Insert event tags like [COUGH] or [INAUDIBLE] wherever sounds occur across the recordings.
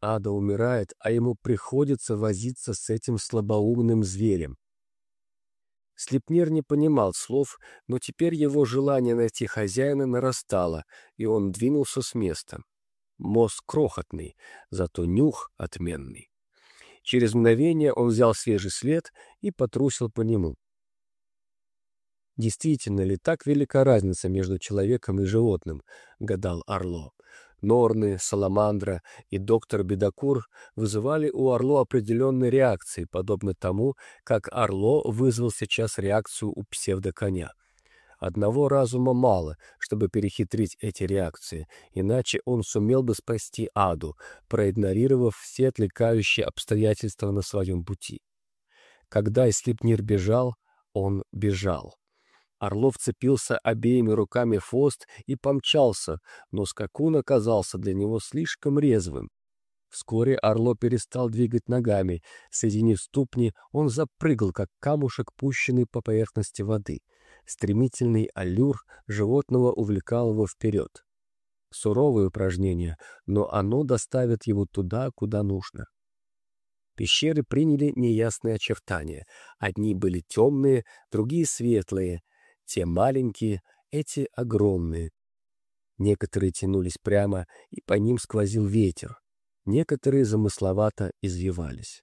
Ада умирает, а ему приходится возиться с этим слабоумным зверем. Слепнир не понимал слов, но теперь его желание найти хозяина нарастало, и он двинулся с места. Мозг крохотный, зато нюх отменный. Через мгновение он взял свежий след и потрусил по нему. «Действительно ли так велика разница между человеком и животным?» — гадал Орло. Норны, Саламандра и доктор Бедокур вызывали у Орло определенные реакции, подобно тому, как Орло вызвал сейчас реакцию у псевдоконя. Одного разума мало, чтобы перехитрить эти реакции, иначе он сумел бы спасти Аду, проигнорировав все отвлекающие обстоятельства на своем пути. Когда Ислипнир бежал, он бежал. Орлов цепился обеими руками в хвост и помчался, но скакун оказался для него слишком резвым. Вскоре Орло перестал двигать ногами. Соединив ступни, он запрыгал, как камушек, пущенный по поверхности воды. Стремительный аллюр животного увлекал его вперед. Суровое упражнение, но оно доставит его туда, куда нужно. Пещеры приняли неясные очертания. Одни были темные, другие светлые, те маленькие, эти огромные. Некоторые тянулись прямо, и по ним сквозил ветер. Некоторые замысловато извивались.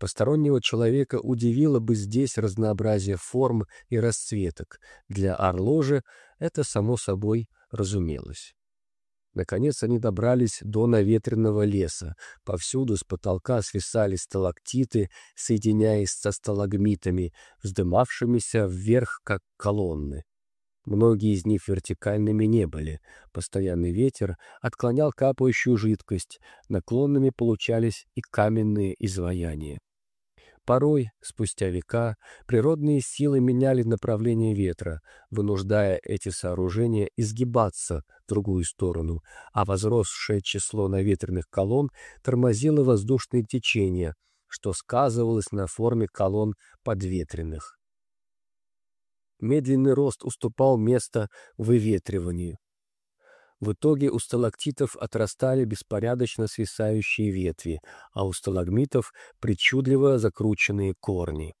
Постороннего человека удивило бы здесь разнообразие форм и расцветок. Для Орло же это само собой разумелось. Наконец они добрались до наветренного леса. Повсюду с потолка свисали сталактиты, соединяясь со сталагмитами, вздымавшимися вверх, как колонны. Многие из них вертикальными не были. Постоянный ветер отклонял капающую жидкость, наклонными получались и каменные изваяния. Порой, спустя века, природные силы меняли направление ветра, вынуждая эти сооружения изгибаться в другую сторону, а возросшее число наветренных колонн тормозило воздушные течения, что сказывалось на форме колонн подветренных. Медленный рост уступал место выветриванию. В итоге у сталактитов отрастали беспорядочно свисающие ветви, а у сталагмитов — причудливо закрученные корни.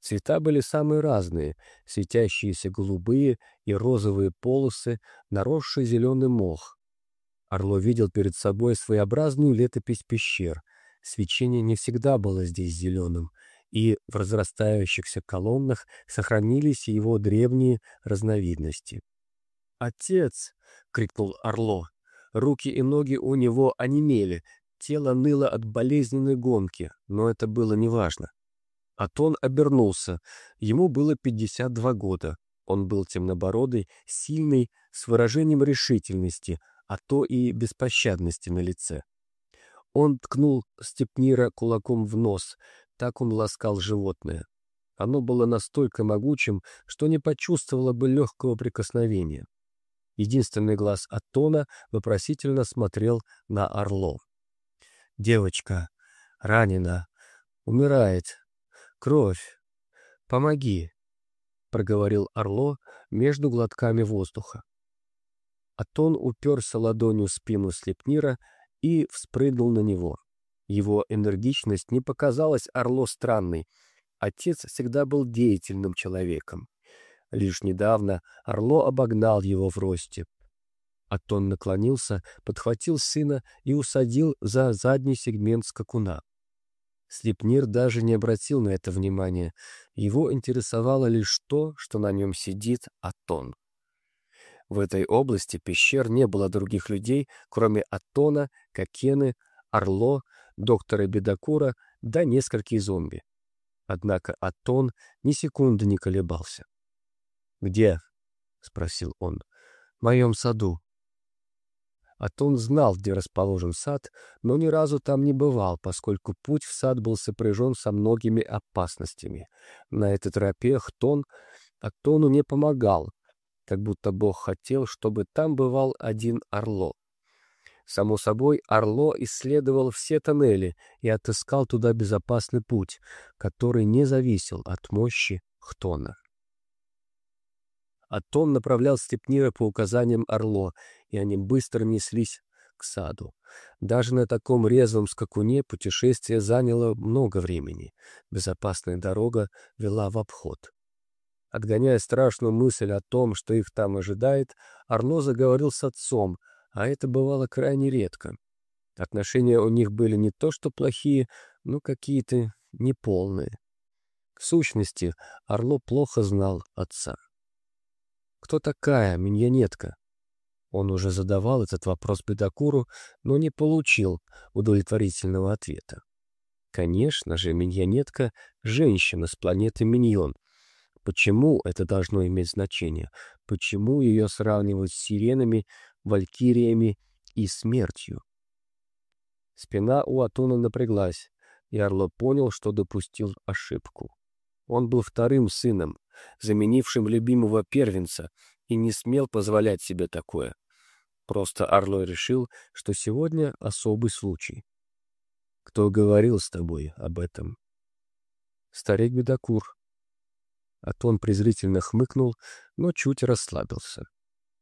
Цвета были самые разные — светящиеся голубые и розовые полосы, наросший зеленый мох. Орло видел перед собой своеобразную летопись пещер. Свечение не всегда было здесь зеленым, и в разрастающихся колоннах сохранились его древние разновидности. «Отец!» — крикнул Орло. Руки и ноги у него онемели, тело ныло от болезненной гонки, но это было неважно. Атон обернулся. Ему было 52 года. Он был темнобородый, сильный, с выражением решительности, а то и беспощадности на лице. Он ткнул Степнира кулаком в нос, так он ласкал животное. Оно было настолько могучим, что не почувствовало бы легкого прикосновения. Единственный глаз Атона вопросительно смотрел на Орло. «Девочка, ранена, умирает. Кровь. Помоги», — проговорил Орло между глотками воздуха. Атон уперся ладонью в спину Слепнира и вспрыгнул на него. Его энергичность не показалась Орло странной. Отец всегда был деятельным человеком. Лишь недавно Орло обогнал его в росте. Атон наклонился, подхватил сына и усадил за задний сегмент скакуна. Слепнир даже не обратил на это внимания. Его интересовало лишь то, что на нем сидит Атон. В этой области пещер не было других людей, кроме Атона, Кокены, Орло, доктора Бедокура да нескольких зомби. Однако Атон ни секунды не колебался. «Где?» — спросил он. «В моем саду». Атон знал, где расположен сад, но ни разу там не бывал, поскольку путь в сад был сопряжен со многими опасностями. На этой тропе Хтон Атону не помогал, как будто Бог хотел, чтобы там бывал один Орло. Само собой, Орло исследовал все тоннели и отыскал туда безопасный путь, который не зависел от мощи Хтона. Атон направлял Степнира по указаниям Орло, и они быстро неслись к саду. Даже на таком резвом скакуне путешествие заняло много времени. Безопасная дорога вела в обход. Отгоняя страшную мысль о том, что их там ожидает, Орло заговорил с отцом, а это бывало крайне редко. Отношения у них были не то что плохие, но какие-то неполные. В сущности, Орло плохо знал отца. «Кто такая миньонетка?» Он уже задавал этот вопрос Бедокуру, но не получил удовлетворительного ответа. Конечно же, миньонетка — женщина с планеты Миньон. Почему это должно иметь значение? Почему ее сравнивают с сиренами, валькириями и смертью? Спина у Атона напряглась, и Орло понял, что допустил ошибку. Он был вторым сыном, заменившим любимого первенца, и не смел позволять себе такое. Просто Орло решил, что сегодня особый случай. «Кто говорил с тобой об этом?» «Старик Бедокур». Атон презрительно хмыкнул, но чуть расслабился.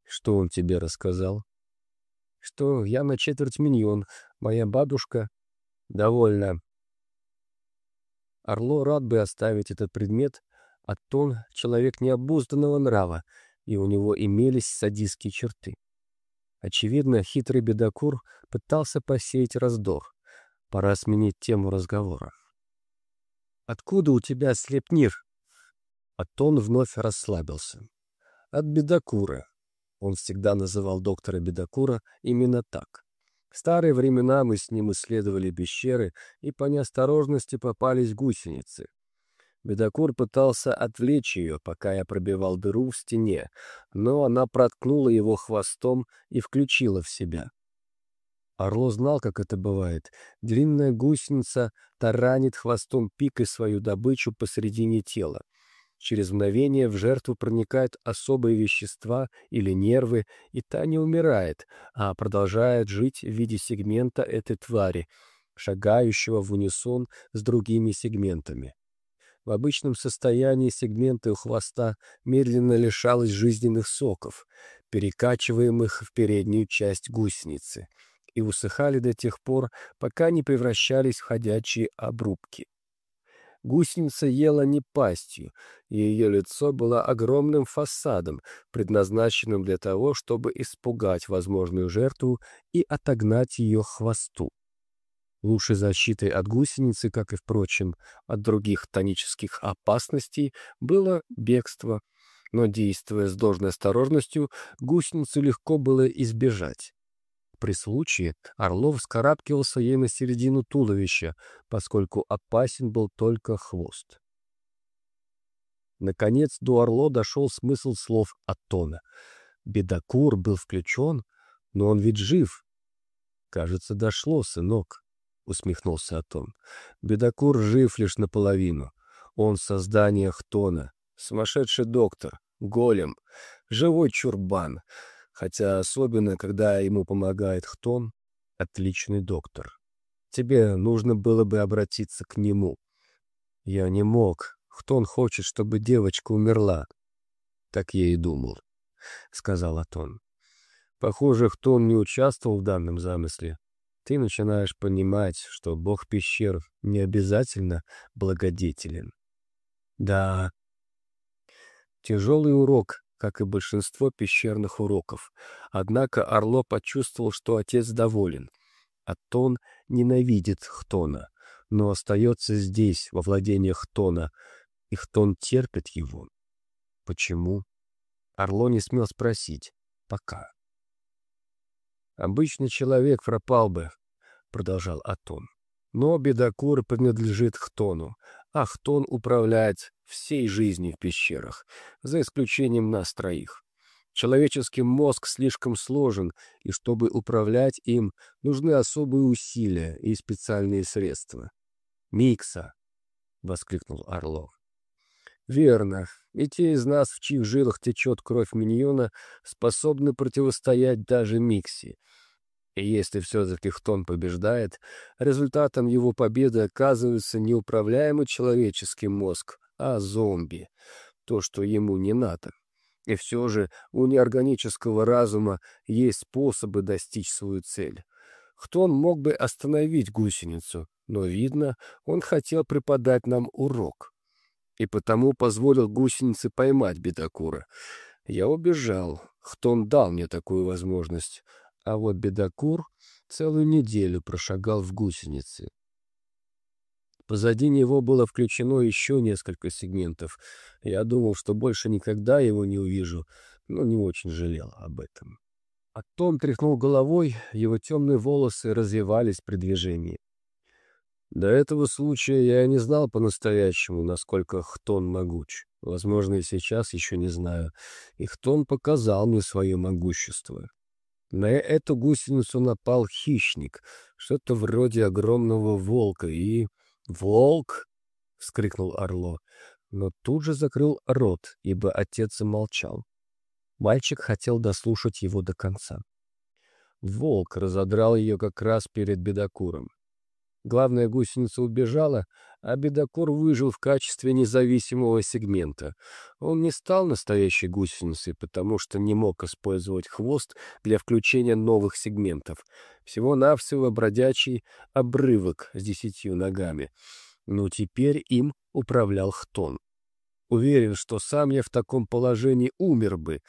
«Что он тебе рассказал?» «Что я на четверть миньон, моя бабушка...» «Довольно. Орло рад бы оставить этот предмет, а Тон — человек необузданного нрава, и у него имелись садистские черты. Очевидно, хитрый бедокур пытался посеять раздор. Пора сменить тему разговора. «Откуда у тебя слепнир?» Атон вновь расслабился. «От бедокура». Он всегда называл доктора бедокура именно так. В старые времена мы с ним исследовали пещеры, и по неосторожности попались гусеницы. Бедокур пытался отвлечь ее, пока я пробивал дыру в стене, но она проткнула его хвостом и включила в себя. Орло знал, как это бывает. Длинная гусеница таранит хвостом пикой свою добычу посредине тела. Через мгновение в жертву проникают особые вещества или нервы, и та не умирает, а продолжает жить в виде сегмента этой твари, шагающего в унисон с другими сегментами. В обычном состоянии сегменты у хвоста медленно лишалось жизненных соков, перекачиваемых в переднюю часть гусеницы, и усыхали до тех пор, пока не превращались в ходячие обрубки. Гусеница ела не пастью, и ее лицо было огромным фасадом, предназначенным для того, чтобы испугать возможную жертву и отогнать ее хвосту. Лучшей защитой от гусеницы, как и, впрочем, от других тонических опасностей, было бегство, но, действуя с должной осторожностью, гусеницу легко было избежать. При случае Орлов скарабкивался ей на середину туловища, поскольку опасен был только хвост. Наконец до Орло дошел смысл слов Атона. Бедокур был включен, но он ведь жив. Кажется, дошло, сынок, — усмехнулся Атон. Бедокур жив лишь наполовину. Он создание Хтона, сумасшедший доктор, голем, живой чурбан — хотя особенно, когда ему помогает Хтон, отличный доктор. Тебе нужно было бы обратиться к нему. Я не мог. Хтон хочет, чтобы девочка умерла. Так я и думал, — сказал Атон. Похоже, Хтон не участвовал в данном замысле. Ты начинаешь понимать, что бог пещер не обязательно благодетелен. Да. Тяжелый урок, как и большинство пещерных уроков. Однако Орло почувствовал, что отец доволен. Атон ненавидит Хтона, но остается здесь, во владениях Хтона, и Хтон терпит его. Почему? Орло не смел спросить. Пока. «Обычный человек пропал бы», — продолжал Атон. «Но бедокур принадлежит Хтону, а Хтон управляет всей жизни в пещерах, за исключением нас троих. Человеческий мозг слишком сложен, и чтобы управлять им, нужны особые усилия и специальные средства. «Микса!» — воскликнул Орлов. «Верно. И те из нас, в чьих жилах течет кровь миньона, способны противостоять даже Микси. И если все-таки Хтон побеждает, результатом его победы оказывается неуправляемый человеческий мозг, а зомби. То, что ему не надо. И все же у неорганического разума есть способы достичь свою цель. Хтон мог бы остановить гусеницу, но, видно, он хотел преподать нам урок. И потому позволил гусенице поймать бедокура. Я убежал. Хтон дал мне такую возможность. А вот бедокур целую неделю прошагал в гусенице. Позади него было включено еще несколько сегментов. Я думал, что больше никогда его не увижу, но не очень жалел об этом. А Том тряхнул головой, его темные волосы развивались при движении. До этого случая я не знал по-настоящему, насколько Хтон могуч. Возможно, и сейчас еще не знаю. И Хтон показал мне свое могущество. На эту гусеницу напал хищник, что-то вроде огромного волка, и... «Волк!» — вскрикнул Орло, но тут же закрыл рот, ибо отец молчал. Мальчик хотел дослушать его до конца. Волк разодрал ее как раз перед бедокуром. Главная гусеница убежала, а бедокур выжил в качестве независимого сегмента. Он не стал настоящей гусеницей, потому что не мог использовать хвост для включения новых сегментов. Всего-навсего бродячий обрывок с десятью ногами. Но теперь им управлял Хтон. Уверен, что сам я в таком положении умер бы.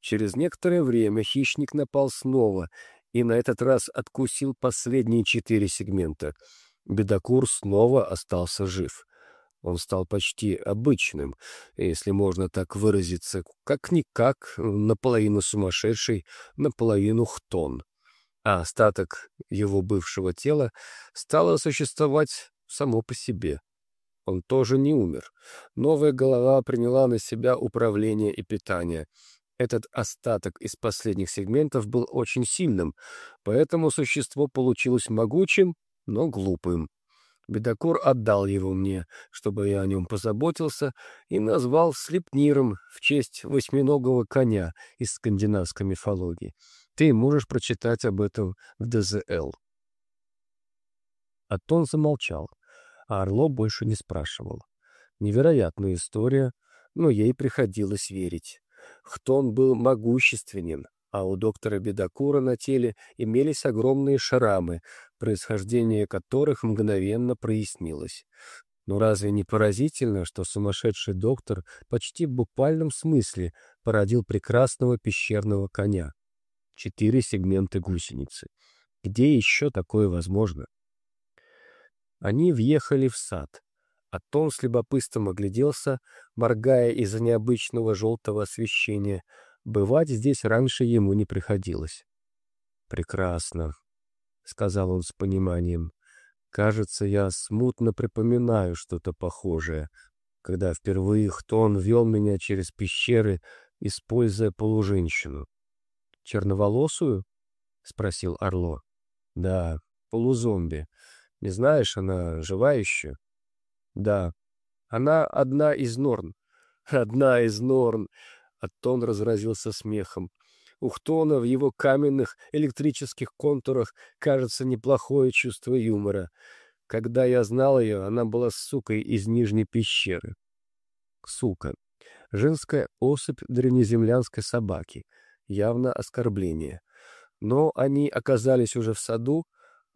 Через некоторое время хищник напал снова и на этот раз откусил последние четыре сегмента. Бедокур снова остался жив. Он стал почти обычным, если можно так выразиться, как-никак наполовину сумасшедший, наполовину хтон. А остаток его бывшего тела стало существовать само по себе. Он тоже не умер. Новая голова приняла на себя управление и питание. Этот остаток из последних сегментов был очень сильным, поэтому существо получилось могучим, но глупым. Бедокур отдал его мне, чтобы я о нем позаботился, и назвал Слепниром в честь восьминогого коня из скандинавской мифологии. Ты можешь прочитать об этом в ДЗЛ. Атон замолчал а Орло больше не спрашивал. Невероятная история, но ей приходилось верить. Хтон был могущественен, а у доктора Бедокура на теле имелись огромные шрамы, происхождение которых мгновенно прояснилось. Но разве не поразительно, что сумасшедший доктор почти в буквальном смысле породил прекрасного пещерного коня? Четыре сегмента гусеницы. Где еще такое возможно? Они въехали в сад. А Том с любопытством огляделся, моргая из-за необычного желтого освещения. Бывать здесь раньше ему не приходилось. «Прекрасно», — сказал он с пониманием. «Кажется, я смутно припоминаю что-то похожее, когда впервые Хтон вел меня через пещеры, используя полуженщину». «Черноволосую?» — спросил Орло. «Да, полузомби. Не знаешь, она жива еще? Да. Она одна из Норн. [LAUGHS] Одна из Норн. Аттон разразился смехом. У Хтона в его каменных электрических контурах кажется неплохое чувство юмора. Когда я знал ее, она была сукой из Нижней пещеры. Сука. Женская особь древнеземлянской собаки. Явно оскорбление. Но они оказались уже в саду,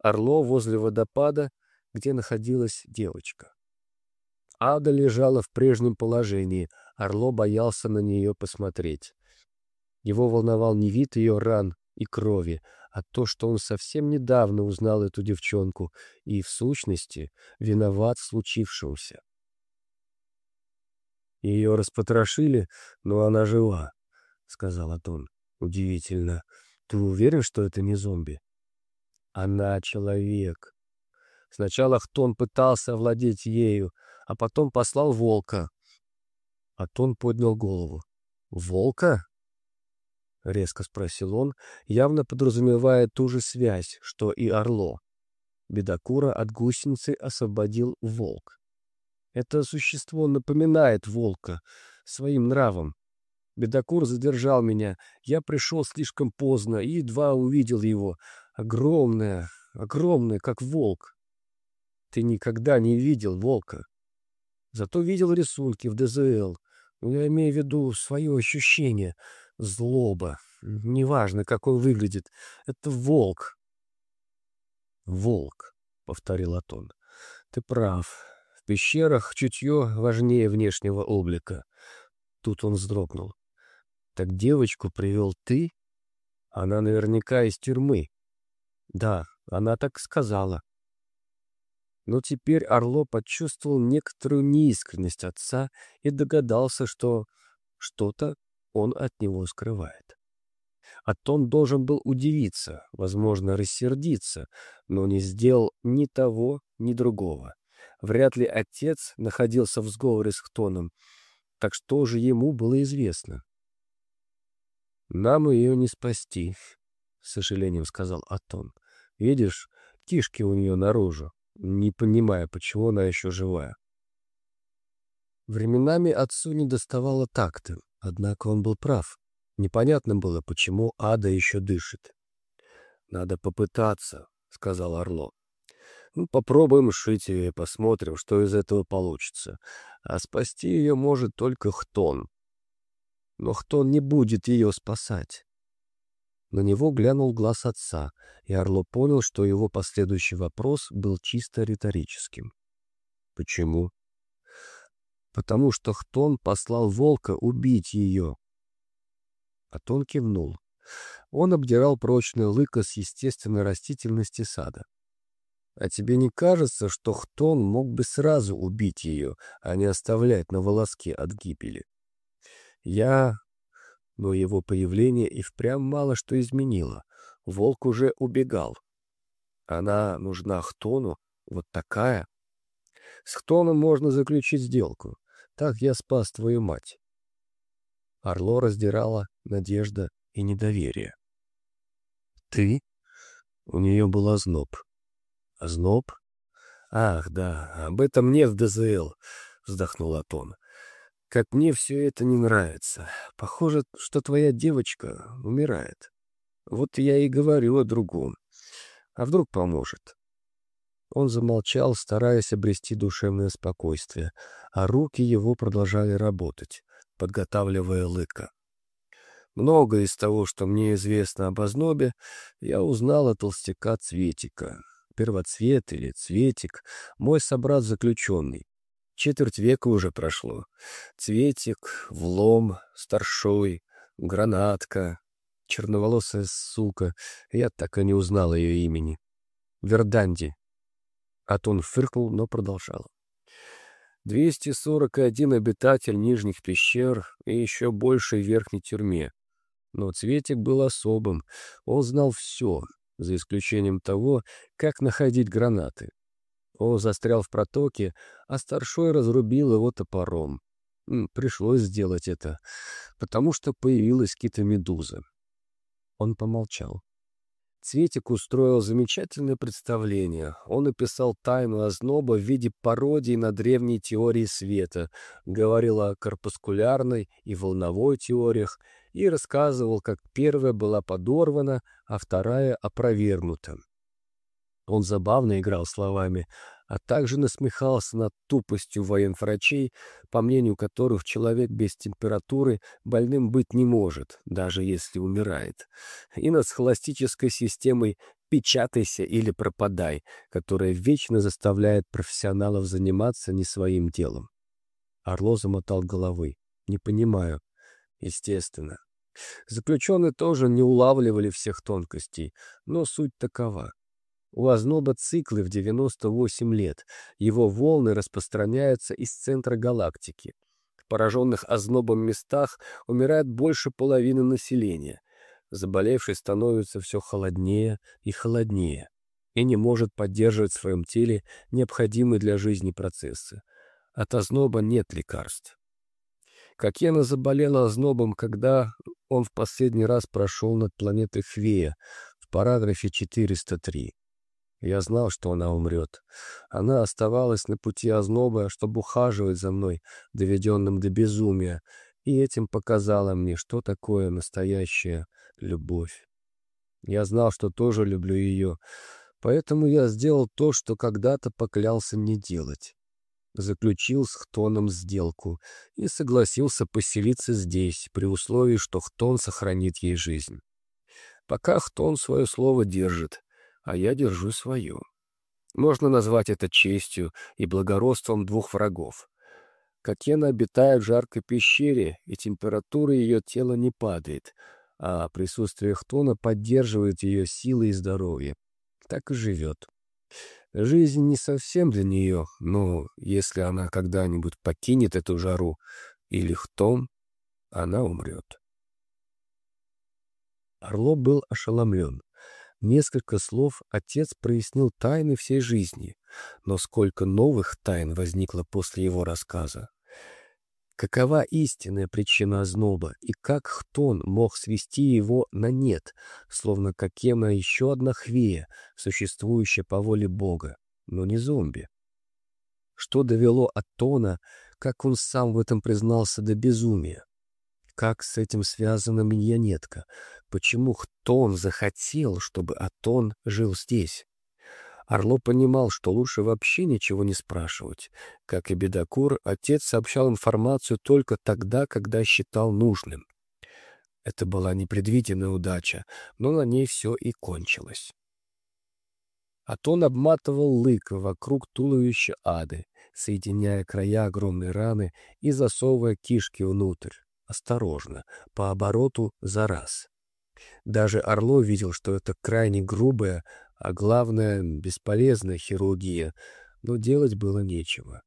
Орло возле водопада, где находилась девочка. Ада лежала в прежнем положении, Орло боялся на нее посмотреть. Его волновал не вид ее ран и крови, а то, что он совсем недавно узнал эту девчонку и, в сущности, виноват в случившемся. «Ее распотрошили, но она жива», — сказал Атон. «Удивительно. Ты уверен, что это не зомби?» Она человек. Сначала Хтон пытался овладеть ею, а потом послал волка. Атон поднял голову. «Волка?» — резко спросил он, явно подразумевая ту же связь, что и Орло. Бедокура от гусеницы освободил волк. Это существо напоминает волка своим нравом. Бедокур задержал меня. Я пришел слишком поздно и едва увидел его, Огромная, огромная, как волк. Ты никогда не видел волка. Зато видел рисунки в ДЗЛ. Я имею в виду свое ощущение. Злоба. Неважно, как он выглядит. Это волк. «Волк», — повторил Атон. «Ты прав. В пещерах чутье важнее внешнего облика». Тут он вздрогнул. «Так девочку привел ты?» «Она наверняка из тюрьмы». «Да, она так сказала». Но теперь Орло почувствовал некоторую неискренность отца и догадался, что что-то он от него скрывает. Атон должен был удивиться, возможно, рассердиться, но не сделал ни того, ни другого. Вряд ли отец находился в сговоре с Хтоном, так что же ему было известно? «Нам ее не спасти», — с сожалением сказал Атон. «Видишь, кишки у нее наружу, не понимая, почему она еще живая». Временами отцу не доставало такта, однако он был прав. Непонятно было, почему ада еще дышит. «Надо попытаться», — сказал Орло. Ну, попробуем шить и посмотрим, что из этого получится. А спасти ее может только Хтон. Но Хтон не будет ее спасать. На него глянул глаз отца, и Орло понял, что его последующий вопрос был чисто риторическим. «Почему?» «Потому что Хтон послал волка убить ее». Атон кивнул. Он обдирал прочное лыко с естественной растительности сада. А тебе не кажется, что Хтон мог бы сразу убить ее, а не оставлять на волоске от гибели? Я... Но его появление и впрямь мало что изменило. Волк уже убегал. Она нужна Хтону, вот такая. С Хтоном можно заключить сделку. Так я спас твою мать. Орло раздирала надежда и недоверие. «Ты?» У нее был озноб. Озноб? Ах, да, об этом нет в ДЗЛ, вздохнул Атон. Как мне все это не нравится. Похоже, что твоя девочка умирает. Вот я и говорю о другом. А вдруг поможет? Он замолчал, стараясь обрести душевное спокойствие, а руки его продолжали работать, подготавливая лыка. Многое из того, что мне известно об ознобе, я узнал от толстяка Цветика первоцвет или цветик, мой собрат заключенный. Четверть века уже прошло. Цветик, влом, старшой, гранатка, черноволосая сука. Я так и не узнал ее имени. Верданди. Атон фыркнул, но продолжал. 241 обитатель нижних пещер и еще больше в верхней тюрьме. Но Цветик был особым, он знал все, за исключением того, как находить гранаты. О застрял в протоке, а старшой разрубил его топором. Пришлось сделать это, потому что появилась кита-медуза. Он помолчал. Цветик устроил замечательное представление. Он описал тайну озноба в виде пародии на древние теории света, говорил о корпускулярной и волновой теориях и рассказывал, как первая была подорвана, а вторая опровергнута. Он забавно играл словами, а также насмехался над тупостью военврачей, по мнению которых человек без температуры больным быть не может, даже если умирает, и над схоластической системой «печатайся или пропадай», которая вечно заставляет профессионалов заниматься не своим делом. Орло замотал головой. «Не понимаю. Естественно. Заключенные тоже не улавливали всех тонкостей, но суть такова. У озноба циклы в 98 лет. Его волны распространяются из центра галактики. В пораженных ознобом местах умирает больше половины населения. Заболевший становится все холоднее и холоднее и не может поддерживать в своем теле необходимые для жизни процессы. От озноба нет лекарств. Кокена заболела ознобом, когда он в последний раз прошел над планетой Хвея в параграфе 403. Я знал, что она умрет. Она оставалась на пути озноба, чтобы ухаживать за мной, доведенным до безумия, и этим показала мне, что такое настоящая любовь. Я знал, что тоже люблю ее, поэтому я сделал то, что когда-то поклялся не делать. Заключил с Хтоном сделку и согласился поселиться здесь, при условии, что Хтон сохранит ей жизнь. Пока Хтон свое слово держит, а я держу свою. Можно назвать это честью и благородством двух врагов. Катена обитает в жаркой пещере, и температура ее тела не падает, а присутствие Хтона поддерживает ее силы и здоровье. Так и живет. Жизнь не совсем для нее, но если она когда-нибудь покинет эту жару или Хтон, она умрет. Орло был ошеломлен. Несколько слов отец прояснил тайны всей жизни, но сколько новых тайн возникло после его рассказа. Какова истинная причина озноба, и как Хтон мог свести его на нет, словно какема еще одна хвея, существующая по воле Бога, но не зомби? Что довело Атона, как он сам в этом признался до безумия? Как с этим связана миньонетка? Почему Хтон захотел, чтобы Атон жил здесь? Орло понимал, что лучше вообще ничего не спрашивать. Как и Бедокур, отец сообщал информацию только тогда, когда считал нужным. Это была непредвиденная удача, но на ней все и кончилось. Атон обматывал лык вокруг туловища ады, соединяя края огромной раны и засовывая кишки внутрь осторожно, по обороту за раз. Даже Орло видел, что это крайне грубая, а главное, бесполезная хирургия, но делать было нечего.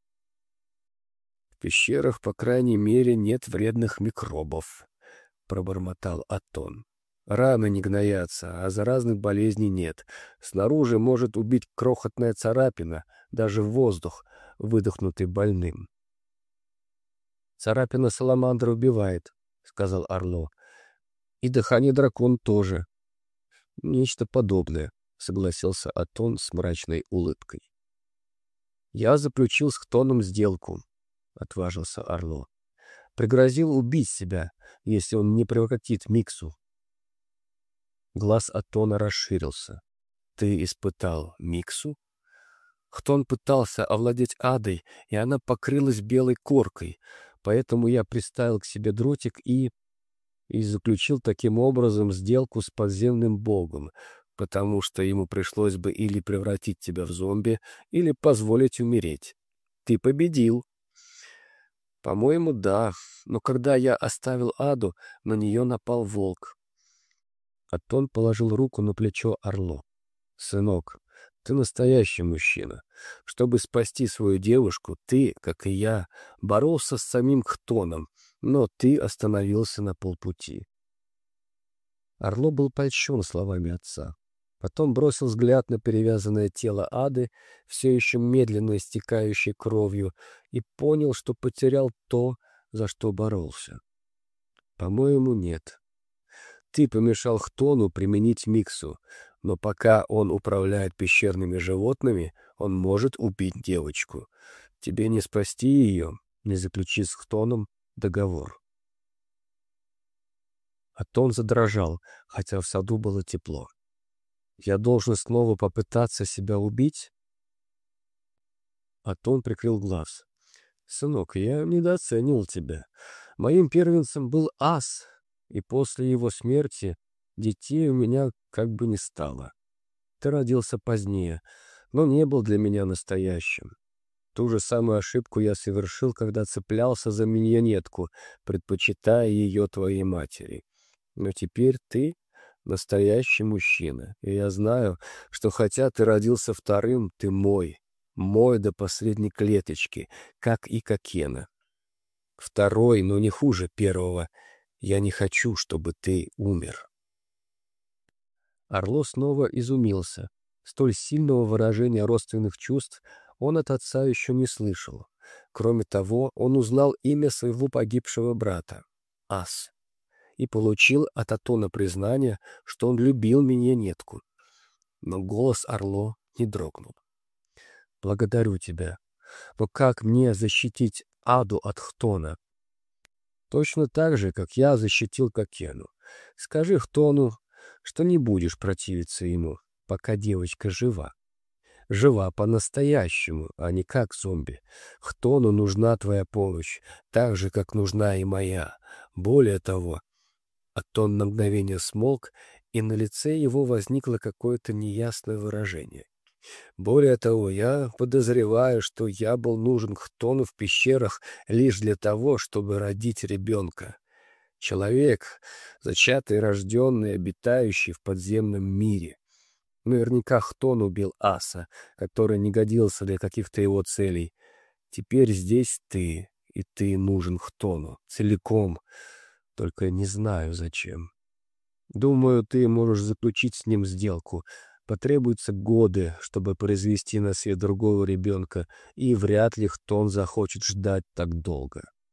«В пещерах, по крайней мере, нет вредных микробов», — пробормотал Атон. «Раны не гноятся, а заразных болезней нет. Снаружи может убить крохотная царапина, даже воздух, выдохнутый больным. Царапина саламандра убивает, — сказал Орло. И дыхание дракон тоже. Нечто подобное, — согласился Атон с мрачной улыбкой. Я заключил с Хтоном сделку, — отважился Орло. Пригрозил убить себя, если он не превратит Миксу. Глаз Атона расширился. Ты испытал Миксу? Хтон пытался овладеть адой, и она покрылась белой коркой, Поэтому я приставил к себе дротик и... и заключил таким образом сделку с подземным богом, потому что ему пришлось бы или превратить тебя в зомби, или позволить умереть. Ты победил. По-моему, да, но когда я оставил Аду, на нее напал волк. Атон положил руку на плечо Орло. «Сынок, ты настоящий мужчина. Чтобы спасти свою девушку, ты, как и я, боролся с самим Хтоном, но ты остановился на полпути. Орло был польщен словами отца. Потом бросил взгляд на перевязанное тело Ады, все еще медленно истекающей кровью, и понял, что потерял то, за что боролся. По-моему, нет. Ты помешал Хтону применить Миксу, но пока он управляет пещерными животными, он может убить девочку. Тебе не спасти ее, не заключи с Хтоном договор. Атон задрожал, хотя в саду было тепло. «Я должен снова попытаться себя убить?» Атон прикрыл глаз. «Сынок, я недооценил тебя. Моим первенцем был ас, и после его смерти Детей у меня как бы не стало. Ты родился позднее, но не был для меня настоящим. Ту же самую ошибку я совершил, когда цеплялся за миньонетку, предпочитая ее твоей матери. Но теперь ты настоящий мужчина, и я знаю, что хотя ты родился вторым, ты мой, мой до последней клеточки, как и Кокена. Второй, но не хуже первого. Я не хочу, чтобы ты умер. Орло снова изумился. Столь сильного выражения родственных чувств он от отца еще не слышал. Кроме того, он узнал имя своего погибшего брата — Ас, и получил от Атона признание, что он любил миньонетку. Но голос Орло не дрогнул. «Благодарю тебя. Но как мне защитить Аду от Хтона?» «Точно так же, как я защитил Кокену. Скажи Хтону, что не будешь противиться ему, пока девочка жива. Жива по-настоящему, а не как зомби. Хтону нужна твоя помощь, так же, как нужна и моя. Более того, Атон на мгновение смолк и на лице его возникло какое-то неясное выражение. Более того, я подозреваю, что я был нужен Хтону в пещерах лишь для того, чтобы родить ребенка. Человек, зачатый, рожденный, обитающий в подземном мире. Наверняка Хтон убил Аса, который не годился для каких-то его целей. Теперь здесь ты, и ты нужен Хтону, целиком, только не знаю зачем. Думаю, ты можешь заключить с ним сделку. Потребуются годы, чтобы произвести на свет другого ребенка, и вряд ли Хтон захочет ждать так долго.